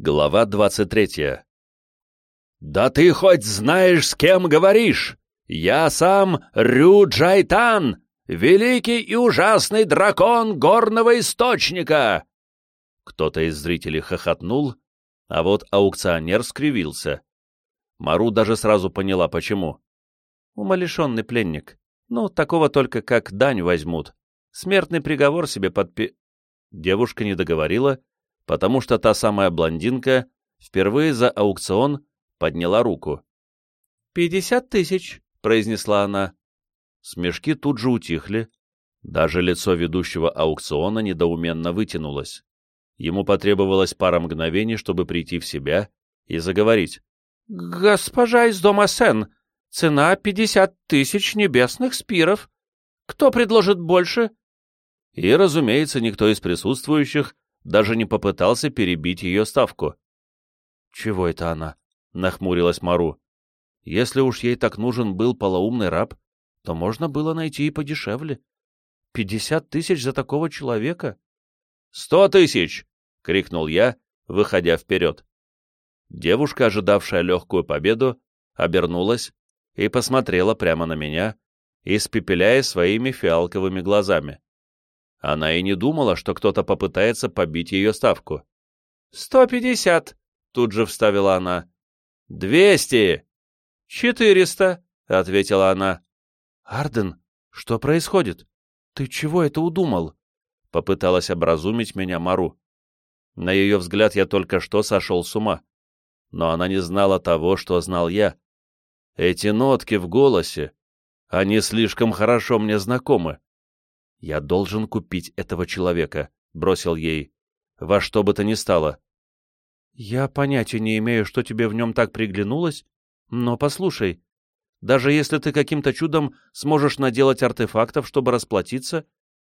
Глава 23 «Да ты хоть знаешь, с кем говоришь! Я сам Рю Джайтан, великий и ужасный дракон горного источника!» Кто-то из зрителей хохотнул, а вот аукционер скривился. Мару даже сразу поняла, почему. Умалишенный пленник. Ну, такого только как дань возьмут. Смертный приговор себе подпи... Девушка не договорила, потому что та самая блондинка впервые за аукцион подняла руку. «Пятьдесят тысяч», — произнесла она. Смешки тут же утихли. Даже лицо ведущего аукциона недоуменно вытянулось. Ему потребовалось пара мгновений, чтобы прийти в себя и заговорить. «Госпожа из дома Сен, цена пятьдесят тысяч небесных спиров. Кто предложит больше?» И, разумеется, никто из присутствующих даже не попытался перебить ее ставку. «Чего это она?» — нахмурилась Мару. «Если уж ей так нужен был полоумный раб, то можно было найти и подешевле. Пятьдесят тысяч за такого человека?» «Сто тысяч!» — крикнул я, выходя вперед. Девушка, ожидавшая легкую победу, обернулась и посмотрела прямо на меня, испепеляя своими фиалковыми глазами. Она и не думала, что кто-то попытается побить ее ставку. «Сто пятьдесят!» — тут же вставила она. «Двести!» «Четыреста!» — ответила она. «Арден, что происходит? Ты чего это удумал?» — попыталась образумить меня Мару. На ее взгляд я только что сошел с ума. Но она не знала того, что знал я. Эти нотки в голосе, они слишком хорошо мне знакомы. «Я должен купить этого человека», — бросил ей. «Во что бы то ни стало». «Я понятия не имею, что тебе в нем так приглянулось, но послушай, даже если ты каким-то чудом сможешь наделать артефактов, чтобы расплатиться,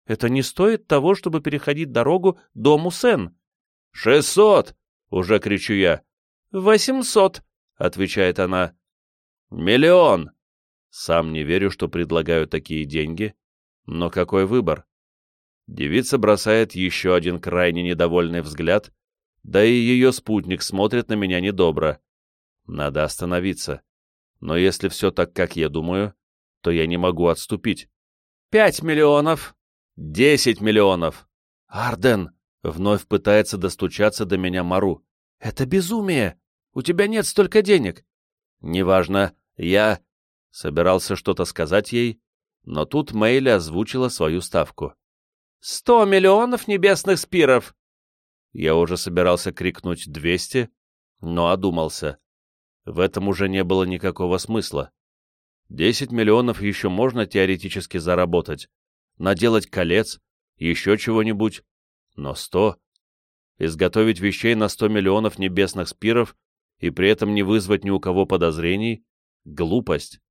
это не стоит того, чтобы переходить дорогу дому Сен». «Шестьсот!» — уже кричу я. «Восемьсот!» — отвечает она. «Миллион!» Сам не верю, что предлагаю такие деньги, но какой выбор? Девица бросает еще один крайне недовольный взгляд, да и ее спутник смотрит на меня недобро. Надо остановиться. Но если все так, как я думаю, то я не могу отступить. «Пять миллионов! Десять миллионов!» «Арден!» — вновь пытается достучаться до меня Мару. «Это безумие! У тебя нет столько денег!» «Неважно, я...» Собирался что-то сказать ей, но тут Мэйли озвучила свою ставку. «Сто миллионов небесных спиров!» Я уже собирался крикнуть «двести», но одумался. В этом уже не было никакого смысла. Десять миллионов еще можно теоретически заработать, наделать колец, еще чего-нибудь, но сто... Изготовить вещей на сто миллионов небесных спиров и при этом не вызвать ни у кого подозрений — глупость.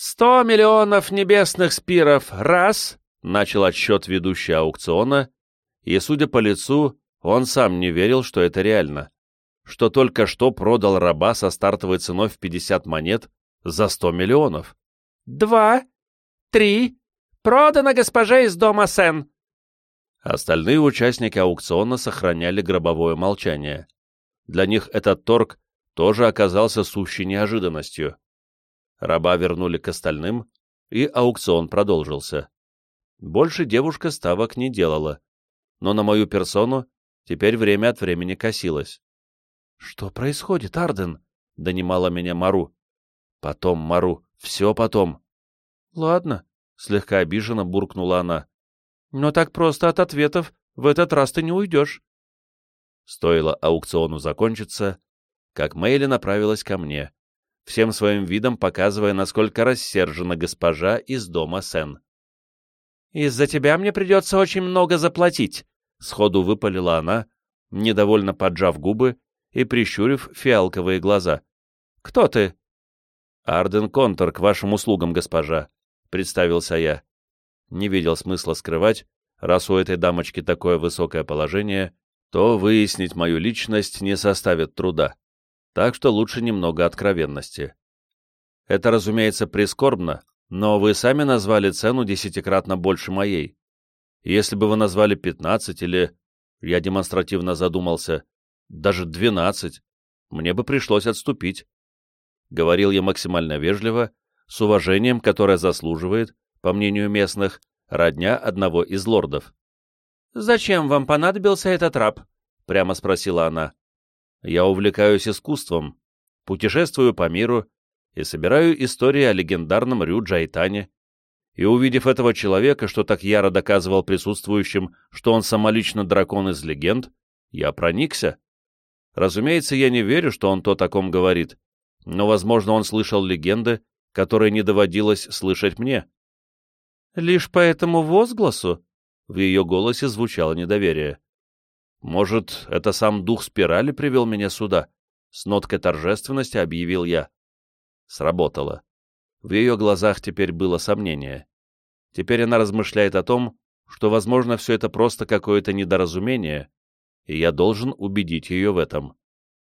«Сто миллионов небесных спиров! Раз!» — начал отсчет ведущий аукциона, и, судя по лицу, он сам не верил, что это реально, что только что продал раба со стартовой ценой в 50 монет за 100 миллионов. «Два! Три! Продано госпоже из дома Сен!» Остальные участники аукциона сохраняли гробовое молчание. Для них этот торг тоже оказался сущей неожиданностью. Раба вернули к остальным, и аукцион продолжился. Больше девушка ставок не делала, но на мою персону теперь время от времени косилась. — Что происходит, Арден? — донимала меня Мару. — Потом, Мару, все потом. — Ладно, — слегка обиженно буркнула она. — Но так просто от ответов в этот раз ты не уйдешь. Стоило аукциону закончиться, как Мэйли направилась ко мне, всем своим видом показывая, насколько рассержена госпожа из дома Сен. «Из-за тебя мне придется очень много заплатить», — сходу выпалила она, недовольно поджав губы и прищурив фиалковые глаза. «Кто ты?» «Арден Контор, к вашим услугам, госпожа», — представился я. Не видел смысла скрывать, раз у этой дамочки такое высокое положение, то выяснить мою личность не составит труда так что лучше немного откровенности. Это, разумеется, прискорбно, но вы сами назвали цену десятикратно больше моей. Если бы вы назвали 15 или... Я демонстративно задумался. даже двенадцать. Мне бы пришлось отступить. Говорил я максимально вежливо, с уважением, которое заслуживает, по мнению местных, родня одного из лордов. «Зачем вам понадобился этот раб?» — прямо спросила она. «Я увлекаюсь искусством, путешествую по миру и собираю истории о легендарном Рю Джайтане. И увидев этого человека, что так яро доказывал присутствующим, что он самолично дракон из легенд, я проникся. Разумеется, я не верю, что он то таком говорит, но, возможно, он слышал легенды, которые не доводилось слышать мне. Лишь по этому возгласу в ее голосе звучало недоверие. «Может, это сам дух спирали привел меня сюда?» С ноткой торжественности объявил я. Сработало. В ее глазах теперь было сомнение. Теперь она размышляет о том, что, возможно, все это просто какое-то недоразумение, и я должен убедить ее в этом.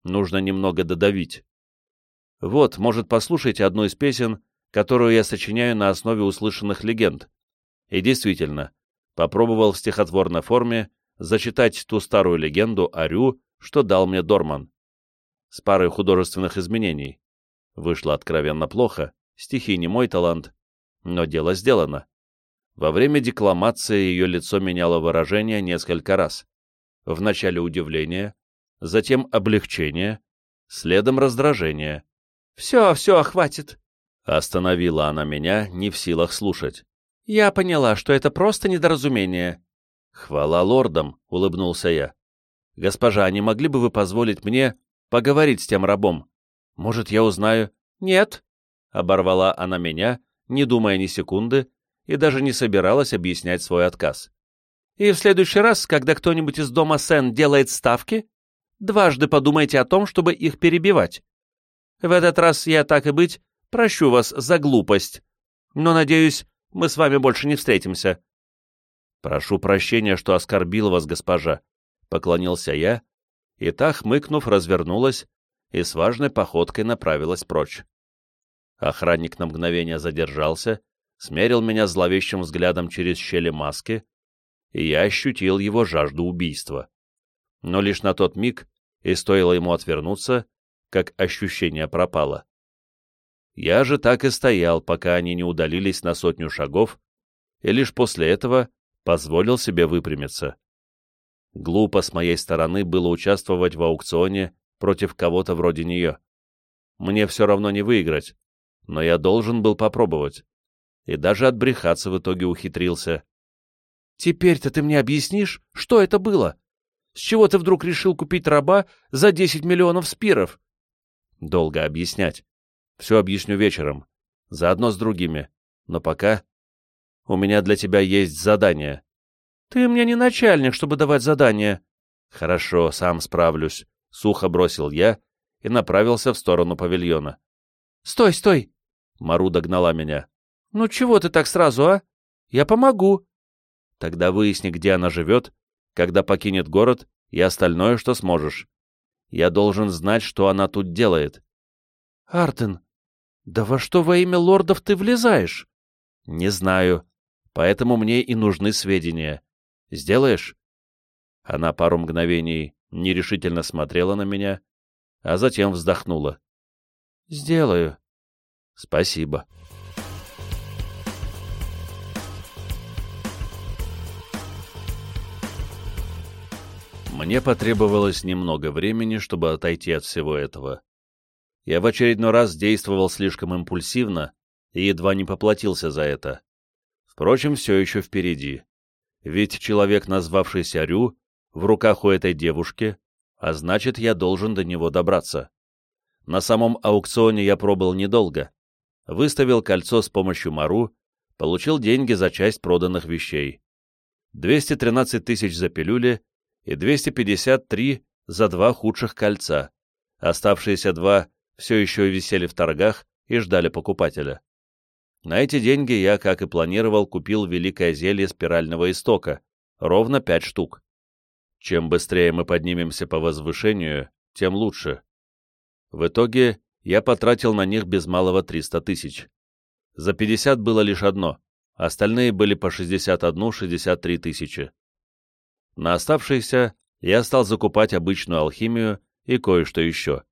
Нужно немного додавить. Вот, может, послушайте одну из песен, которую я сочиняю на основе услышанных легенд. И действительно, попробовал в стихотворной форме зачитать ту старую легенду о Рю, что дал мне Дорман. С парой художественных изменений. Вышло откровенно плохо, стихи не мой талант, но дело сделано. Во время декламации ее лицо меняло выражение несколько раз. Вначале удивление, затем облегчение, следом раздражение. «Все, все, хватит!» Остановила она меня, не в силах слушать. «Я поняла, что это просто недоразумение». «Хвала лордам», — улыбнулся я. «Госпожа, не могли бы вы позволить мне поговорить с тем рабом? Может, я узнаю...» «Нет», — оборвала она меня, не думая ни секунды, и даже не собиралась объяснять свой отказ. «И в следующий раз, когда кто-нибудь из дома Сен делает ставки, дважды подумайте о том, чтобы их перебивать. В этот раз я, так и быть, прощу вас за глупость, но, надеюсь, мы с вами больше не встретимся». «Прошу прощения, что оскорбил вас, госпожа», — поклонился я, и та, хмыкнув, развернулась и с важной походкой направилась прочь. Охранник на мгновение задержался, смерил меня зловещим взглядом через щели маски, и я ощутил его жажду убийства. Но лишь на тот миг, и стоило ему отвернуться, как ощущение пропало. Я же так и стоял, пока они не удалились на сотню шагов, и лишь после этого позволил себе выпрямиться. Глупо с моей стороны было участвовать в аукционе против кого-то вроде нее. Мне все равно не выиграть, но я должен был попробовать. И даже отбрехаться в итоге ухитрился. «Теперь-то ты мне объяснишь, что это было? С чего ты вдруг решил купить раба за 10 миллионов спиров?» «Долго объяснять. Все объясню вечером. Заодно с другими. Но пока... У меня для тебя есть задание. Ты мне не начальник, чтобы давать задания. Хорошо, сам справлюсь. Сухо бросил я и направился в сторону павильона. Стой, стой! Мару догнала меня. Ну чего ты так сразу, а? Я помогу. Тогда выясни, где она живет, когда покинет город и остальное, что сможешь. Я должен знать, что она тут делает. Артен, «Да во что во имя лордов ты влезаешь?» «Не знаю. Поэтому мне и нужны сведения. Сделаешь?» Она пару мгновений нерешительно смотрела на меня, а затем вздохнула. «Сделаю». «Спасибо». Мне потребовалось немного времени, чтобы отойти от всего этого я в очередной раз действовал слишком импульсивно и едва не поплатился за это. Впрочем, все еще впереди. Ведь человек, назвавшийся Рю, в руках у этой девушки, а значит, я должен до него добраться. На самом аукционе я пробыл недолго. Выставил кольцо с помощью Мару, получил деньги за часть проданных вещей. 213 тысяч за пилюли и 253 за два худших кольца. Оставшиеся два все еще висели в торгах и ждали покупателя. На эти деньги я, как и планировал, купил великое зелье спирального истока, ровно пять штук. Чем быстрее мы поднимемся по возвышению, тем лучше. В итоге я потратил на них без малого 300 тысяч. За 50 было лишь одно, остальные были по 61-63 тысячи. На оставшиеся я стал закупать обычную алхимию и кое-что еще.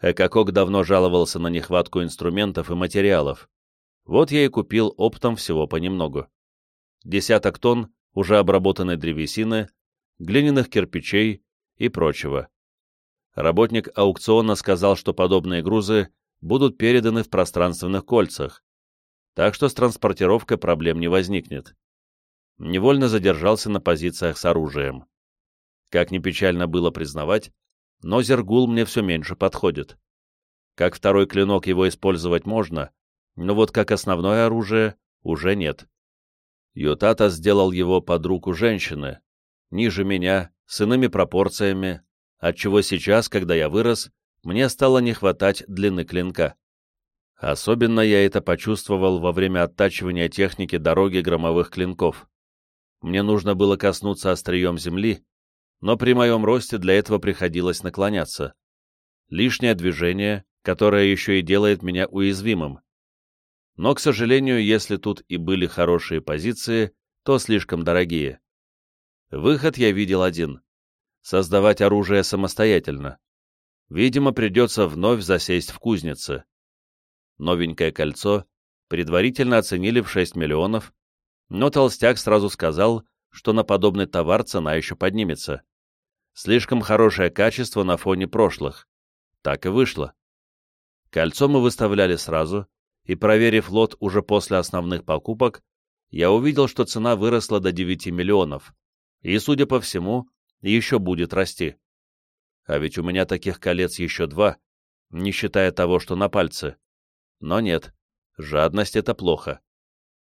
Экокок давно жаловался на нехватку инструментов и материалов. Вот я и купил оптом всего понемногу. Десяток тонн уже обработанной древесины, глиняных кирпичей и прочего. Работник аукциона сказал, что подобные грузы будут переданы в пространственных кольцах, так что с транспортировкой проблем не возникнет. Невольно задержался на позициях с оружием. Как ни печально было признавать, но Зергул мне все меньше подходит. Как второй клинок его использовать можно, но вот как основное оружие уже нет. Ютата сделал его под руку женщины, ниже меня, с иными пропорциями, отчего сейчас, когда я вырос, мне стало не хватать длины клинка. Особенно я это почувствовал во время оттачивания техники дороги громовых клинков. Мне нужно было коснуться острием земли, но при моем росте для этого приходилось наклоняться. Лишнее движение, которое еще и делает меня уязвимым. Но, к сожалению, если тут и были хорошие позиции, то слишком дорогие. Выход я видел один — создавать оружие самостоятельно. Видимо, придется вновь засесть в кузнице. Новенькое кольцо предварительно оценили в 6 миллионов, но толстяк сразу сказал, что на подобный товар цена еще поднимется. Слишком хорошее качество на фоне прошлых. Так и вышло. Кольцо мы выставляли сразу, и, проверив лот уже после основных покупок, я увидел, что цена выросла до 9 миллионов, и, судя по всему, еще будет расти. А ведь у меня таких колец еще два, не считая того, что на пальце. Но нет, жадность — это плохо.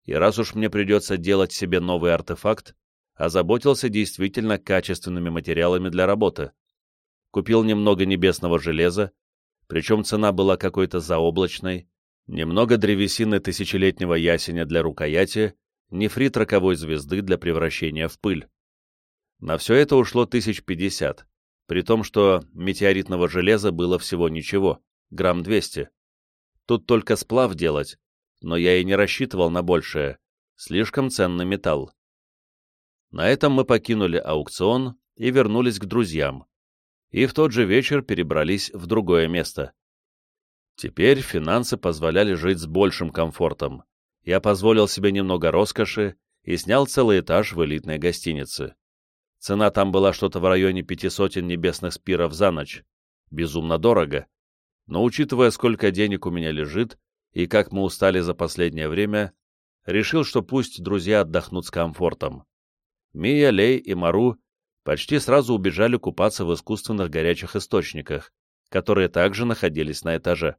И раз уж мне придется делать себе новый артефакт, озаботился действительно качественными материалами для работы. Купил немного небесного железа, причем цена была какой-то заоблачной, немного древесины тысячелетнего ясеня для рукояти, нефрит роковой звезды для превращения в пыль. На все это ушло тысяч пятьдесят, при том, что метеоритного железа было всего ничего, грамм двести. Тут только сплав делать, но я и не рассчитывал на большее, слишком ценный металл. На этом мы покинули аукцион и вернулись к друзьям, и в тот же вечер перебрались в другое место. Теперь финансы позволяли жить с большим комфортом. Я позволил себе немного роскоши и снял целый этаж в элитной гостинице. Цена там была что-то в районе пяти сотен небесных спиров за ночь. Безумно дорого. Но учитывая, сколько денег у меня лежит и как мы устали за последнее время, решил, что пусть друзья отдохнут с комфортом. Мия, Лей и Мару почти сразу убежали купаться в искусственных горячих источниках, которые также находились на этаже.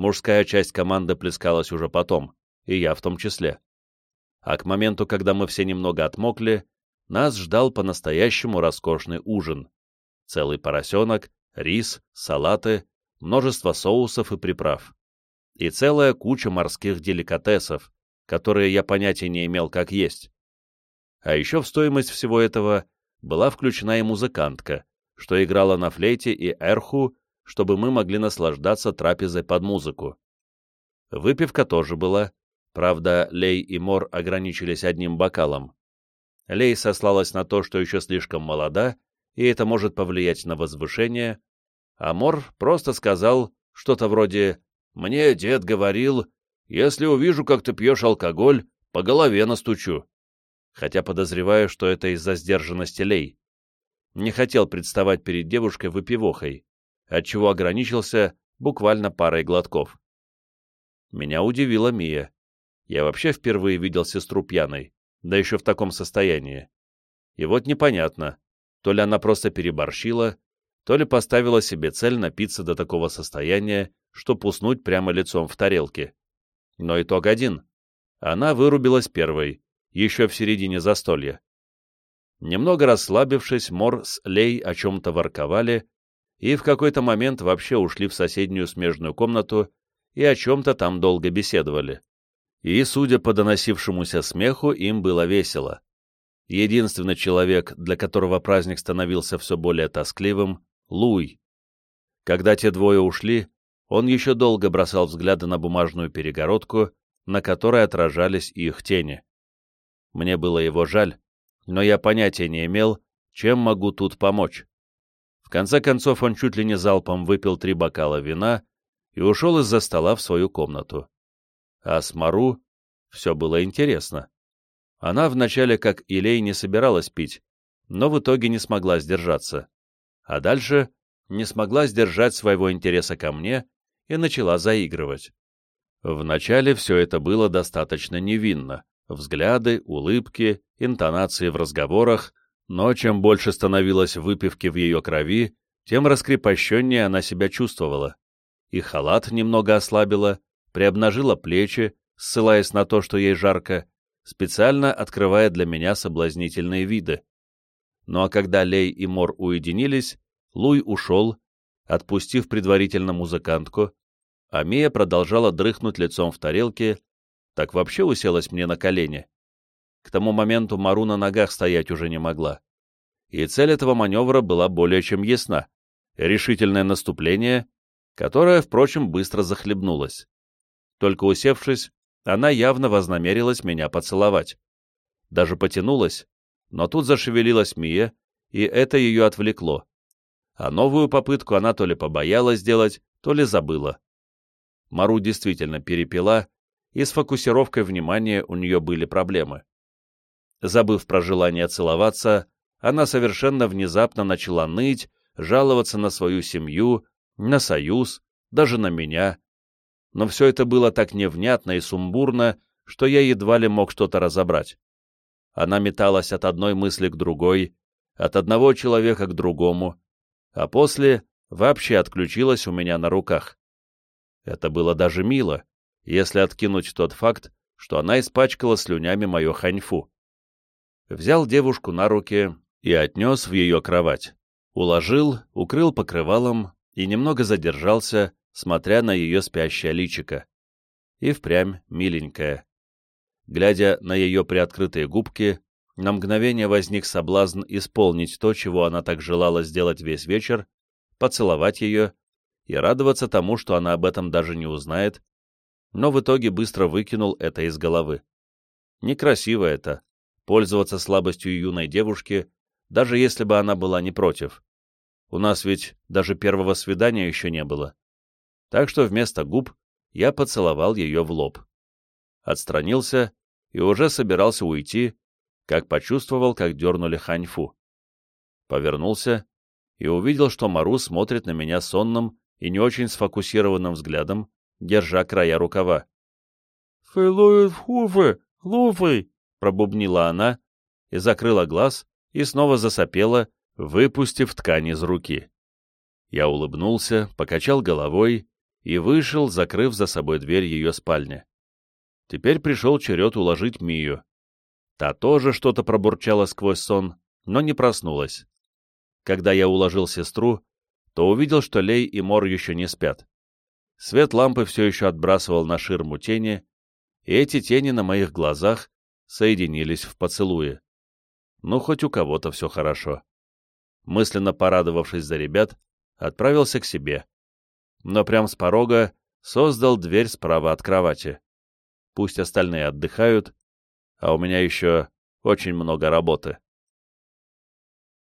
Мужская часть команды плескалась уже потом, и я в том числе. А к моменту, когда мы все немного отмокли, нас ждал по-настоящему роскошный ужин. Целый поросенок, рис, салаты, множество соусов и приправ. И целая куча морских деликатесов, которые я понятия не имел, как есть. А еще в стоимость всего этого была включена и музыкантка, что играла на флейте и эрху, чтобы мы могли наслаждаться трапезой под музыку. Выпивка тоже была, правда, Лей и Мор ограничились одним бокалом. Лей сослалась на то, что еще слишком молода, и это может повлиять на возвышение, а Мор просто сказал что-то вроде «Мне дед говорил, если увижу, как ты пьешь алкоголь, по голове настучу» хотя подозреваю, что это из-за сдержанности Лей. Не хотел представать перед девушкой выпивохой, отчего ограничился буквально парой глотков. Меня удивила Мия. Я вообще впервые видел сестру пьяной, да еще в таком состоянии. И вот непонятно, то ли она просто переборщила, то ли поставила себе цель напиться до такого состояния, что пуснуть прямо лицом в тарелке. Но итог один. Она вырубилась первой, еще в середине застолья. Немного расслабившись, Мор с Лей о чем-то ворковали и в какой-то момент вообще ушли в соседнюю смежную комнату и о чем-то там долго беседовали. И, судя по доносившемуся смеху, им было весело. Единственный человек, для которого праздник становился все более тоскливым — Луй. Когда те двое ушли, он еще долго бросал взгляды на бумажную перегородку, на которой отражались их тени. Мне было его жаль, но я понятия не имел, чем могу тут помочь. В конце концов он чуть ли не залпом выпил три бокала вина и ушел из-за стола в свою комнату. А с Мару все было интересно. Она вначале, как Илей, не собиралась пить, но в итоге не смогла сдержаться. А дальше не смогла сдержать своего интереса ко мне и начала заигрывать. Вначале все это было достаточно невинно. Взгляды, улыбки, интонации в разговорах, но чем больше становилось выпивки в ее крови, тем раскрепощеннее она себя чувствовала. И халат немного ослабила, приобнажила плечи, ссылаясь на то, что ей жарко, специально открывая для меня соблазнительные виды. Ну а когда Лей и Мор уединились, Луй ушел, отпустив предварительно музыкантку, а Мия продолжала дрыхнуть лицом в тарелке, так вообще уселась мне на колени. К тому моменту Мару на ногах стоять уже не могла. И цель этого маневра была более чем ясна — решительное наступление, которое, впрочем, быстро захлебнулось. Только усевшись, она явно вознамерилась меня поцеловать. Даже потянулась, но тут зашевелилась Мия, и это ее отвлекло. А новую попытку она то ли побоялась сделать, то ли забыла. Мару действительно перепила, и с фокусировкой внимания у нее были проблемы. Забыв про желание целоваться, она совершенно внезапно начала ныть, жаловаться на свою семью, на союз, даже на меня. Но все это было так невнятно и сумбурно, что я едва ли мог что-то разобрать. Она металась от одной мысли к другой, от одного человека к другому, а после вообще отключилась у меня на руках. Это было даже мило, если откинуть тот факт, что она испачкала слюнями мое ханьфу взял девушку на руки и отнес в ее кровать. Уложил, укрыл покрывалом и немного задержался, смотря на ее спящее личико. И впрямь миленькая. Глядя на ее приоткрытые губки, на мгновение возник соблазн исполнить то, чего она так желала сделать весь вечер, поцеловать ее и радоваться тому, что она об этом даже не узнает, но в итоге быстро выкинул это из головы. Некрасиво это, пользоваться слабостью юной девушки, даже если бы она была не против. У нас ведь даже первого свидания еще не было. Так что вместо губ я поцеловал ее в лоб. Отстранился и уже собирался уйти, как почувствовал, как дернули ханьфу. Повернулся и увидел, что Мару смотрит на меня сонным и не очень сфокусированным взглядом, держа края рукава. «Фэлует хуфы, луфы!» Пробубнила она и закрыла глаз и снова засопела, выпустив ткань из руки. Я улыбнулся, покачал головой и вышел, закрыв за собой дверь ее спальни. Теперь пришел черед уложить Мию. Та тоже что-то пробурчала сквозь сон, но не проснулась. Когда я уложил сестру, то увидел, что Лей и Мор еще не спят. Свет лампы все еще отбрасывал на ширму тени, и эти тени на моих глазах соединились в поцелуе. Ну, хоть у кого-то все хорошо. Мысленно порадовавшись за ребят, отправился к себе. Но прямо с порога создал дверь справа от кровати. Пусть остальные отдыхают, а у меня еще очень много работы.